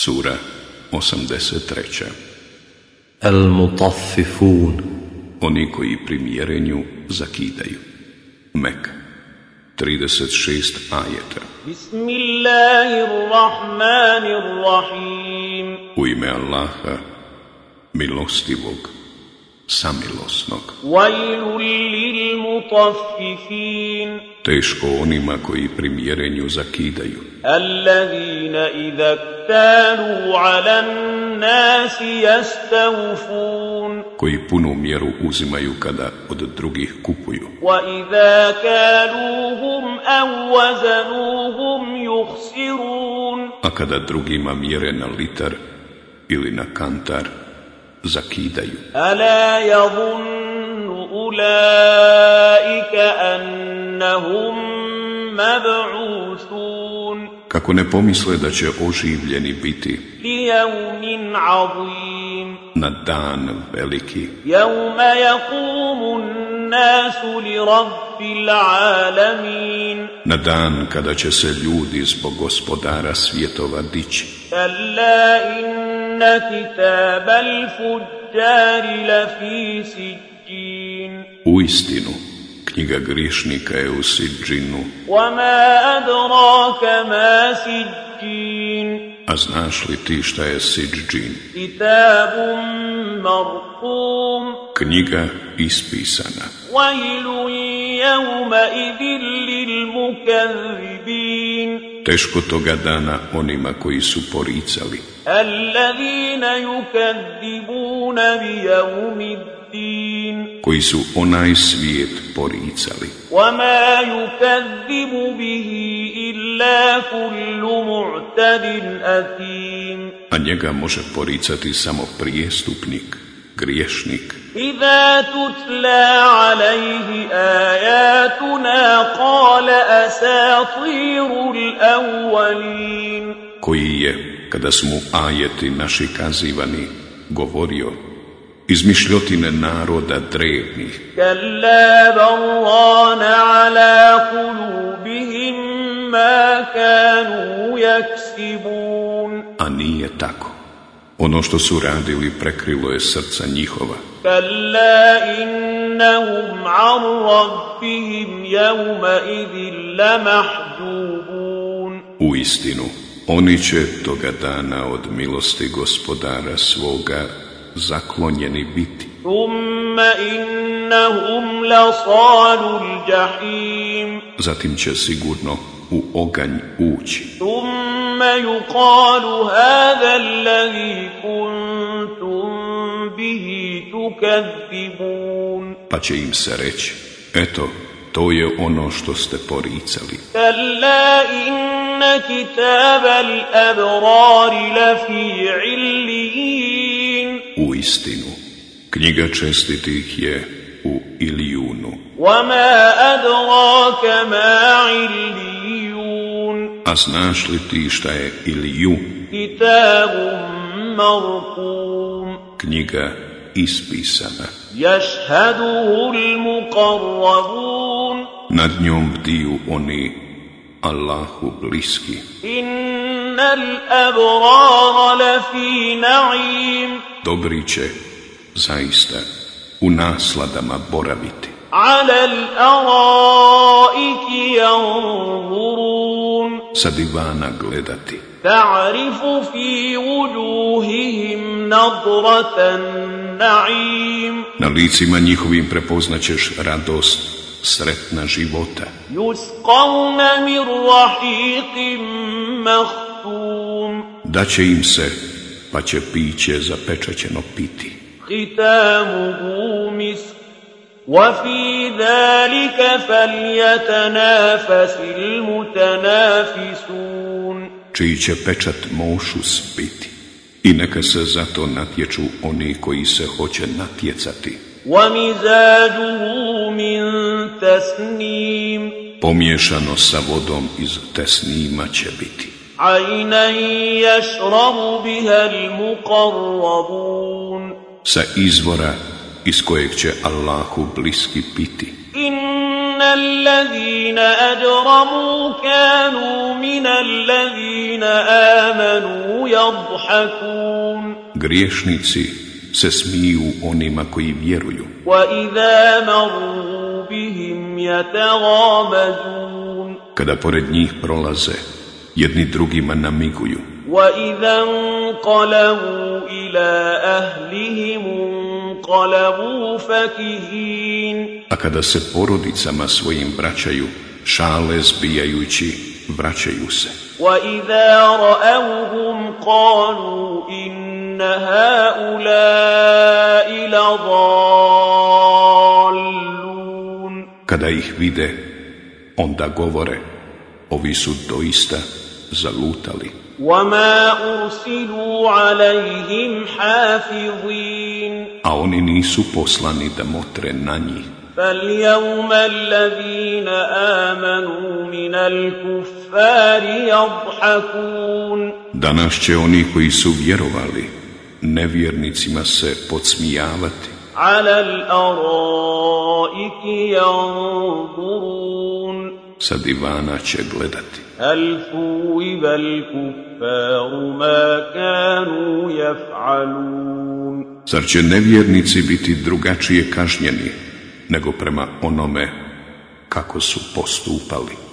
Sura 83. Al-Mutaffifun Oni koji pri mjerenju zakidaju. Mek 36 ajeta. Bismillahirrahmanirrahim U ime Allaha, milostivog, samilosnog. Teško onima koji pri mjerenju zakidaju. Allazina idha ktalu ala nasi jastavfun. Koji punu mjeru uzimaju kada od drugih kupuju. Wa idha kaluhum au wazanuhum juhsirun. A kada drugima mjere na litar ili na kantar, zakidaju. Ala yadunnu ulaika annahum mab'uthun. Kako ne pomisle da će oživljeni biti. Lijevmin azim. Na dan veliki. Jevme jakumun nasu li rabbil alamin. Na dan kada će se ljudi zbog gospodara svjetova dići. Alla in إن كتاب الفجار لفي سجين U istinu, knjiga griješnika je u Sidžinu, وما أدراك ما سجين a znaš li ti šta je Sidžin? كتاب مرقوم Knjiga ispisana. ويل يومئذ للمكذبين teško toga dana onima koji su poricali. Alladine yukadzibuna bi yawmiddin koji su onaj svijet poricali. Wa ma yukadibu bihi illa kullu mu'tadin atim. A njega može poricati samo prijestupnik griješnik. Iza tutla alaihi ajatuna kale asatirul awalin. Koji je, kada smo ajeti naši kazivani, govorio izmišljotine naroda drevnih. Kalla barrana ala kulubihim ma kanu jaksibun. A nije tako ono što su radili prekrilo je srca njihova. Kalla innahum an rabbihim. U istinu, oni će toga dana od milosti gospodara svoga zaklonjeni biti. Umma innahum lasalul jahim. Zatim će sigurno u oganj ući. Umma ثم يقال هذا الذي كنتم به تكذبون Pa će im se reći, eto, to je ono što ste poricali. كلا إن كتاب الأبرار لفي عليين U istinu, knjiga čestitih je u Ilijunu, وما أدراك ما عليون a znaš li ti šta je Iliju? Knjiga ispisana. L-muqarrabun. Nad njom diju oni Allahu bliski. Innal lafi na'im. Dobri će zaista u nasladama boraviti. Alal araiki janzurun sa divana gledati. Ta'rifu fi wujuhihim nadratan na'im. Na licima njihovim prepoznaćeš radost sretna života. Yusqawna min rahiqim mahtum. Da će im se, pa će piće zapečaćeno piti. Hitamuhu misk وفي ذلك فليتنافس المتنافسون čiji će pečat mošus biti. I neka se zato natječu oni koji se hoće natjecati. ومزاجه من تسنيم Pomiješano sa vodom iz tesnima će biti. عينا يشرب بها المقربون Sa izvora iz kojeg će Allahu bliski piti. إن الذين أجرموا كانوا من الذين آمنوا يضحكون Griješnici se smiju onima koji vjeruju, وإذا مروا بهم يتغامزون kada pored njih prolaze, jedni drugima namiguju, وإذا انقلبوا إلى أهلهم انقلبوا فكهين a kada se porodicama svojim vraćaju, šale zbijajući, vraćaju se. وإذا رأوهم قالوا إن هؤلاء لضالون Kada ih vide, onda govore, ovi su doista zalutali. وما أرسلوا عليهم حافظين A oni nisu poslani da motre na njih. فاليوم الذين آمنوا من الكفار يضحكون Danas će oni koji su vjerovali, nevjernicima se podsmijavati. على الأرائك ينظرون sa divana će gledati. Zar će nevjernici biti drugačije kažnjeni nego prema onome kako su postupali?